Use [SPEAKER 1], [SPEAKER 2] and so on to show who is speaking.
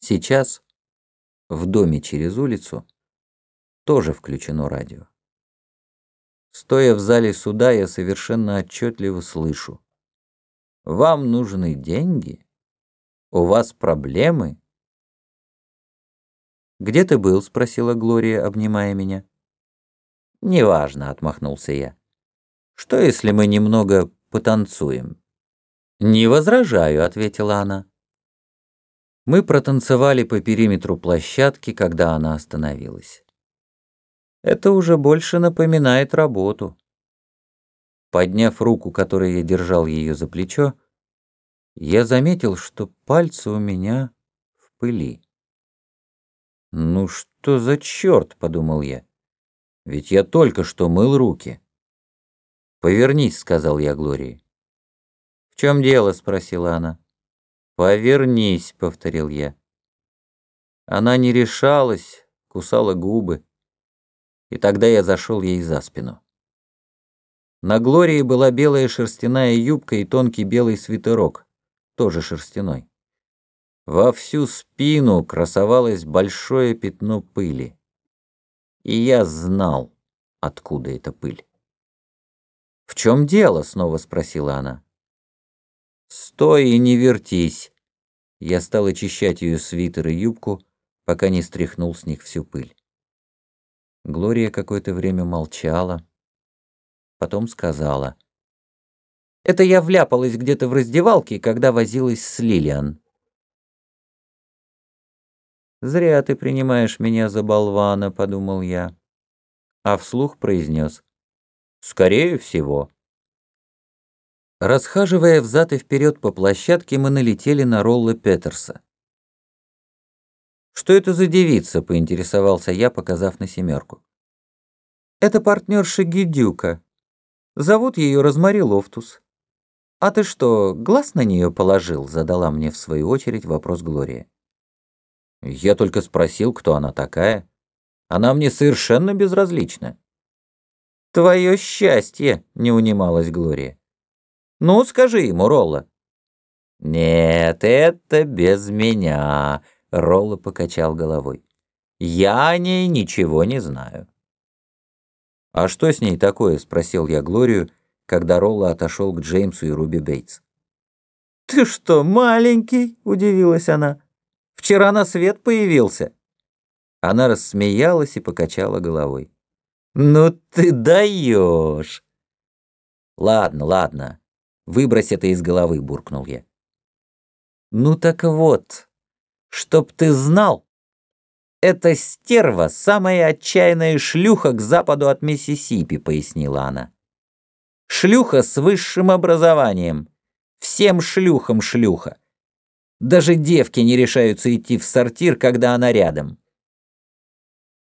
[SPEAKER 1] Сейчас в доме через улицу тоже включено радио. Стоя в зале суда, я совершенно отчетливо слышу. Вам нужны деньги? У вас проблемы? «Где ты был?» — спросила Глория, обнимая меня. «Неважно», — отмахнулся я. «Что, если мы немного потанцуем?» «Не возражаю», — ответила она. Мы протанцевали по периметру площадки, когда она остановилась. Это уже больше напоминает работу. Подняв руку, которой я держал ее за плечо, я заметил, что пальцы у меня в пыли. «Ну что за черт?» — подумал я. «Ведь я только что мыл руки». «Повернись», — сказал я Глории. «В чем дело?» — спросила она. «Повернись», — повторил я. Она не решалась, кусала губы. И тогда я зашел ей за спину. На Глории была белая шерстяная юбка и тонкий белый свитерок, тоже шерстяной. Во всю спину красовалось большое пятно пыли. И я знал, откуда эта пыль. «В чем дело?» — снова спросила она. «Стой и не вертись!» Я стал очищать ее свитер и юбку, пока не стряхнул с них всю пыль. Глория какое-то время молчала, потом сказала. «Это я вляпалась где-то в раздевалке, когда возилась с Лилиан». «Зря ты принимаешь меня за болвана», — подумал я. А вслух произнес. «Скорее всего». Расхаживая взад и вперед по площадке, мы налетели на Ролла Петерса. «Что это за девица?» — поинтересовался я, показав на семерку. «Это партнерша Гидюка. Зовут ее Розмари Лофтус». «А ты что, глаз на нее положил?» — задала мне в свою очередь вопрос Глория. «Я только спросил, кто она такая. Она мне совершенно безразлична». «Твое счастье!» — не унималась Глория. Ну, скажи ему, Ролла». «Нет, это без меня», — Ролла покачал головой. «Я о ней ничего не знаю». «А что с ней такое?» — спросил я Глорию, когда Ролла отошел к Джеймсу и Руби Бейтс. «Ты что, маленький?» — удивилась она. «Вчера на свет появился». Она рассмеялась и покачала головой. «Ну ты даешь!» «Ладно, ладно, Выбрось это из головы, буркнул я. Ну так вот, чтоб ты знал, эта стерва самая отчаянная шлюха к западу от Миссисипи, пояснила она. Шлюха с высшим образованием. Всем шлюхам шлюха. Даже девки не решаются идти в сортир, когда она рядом.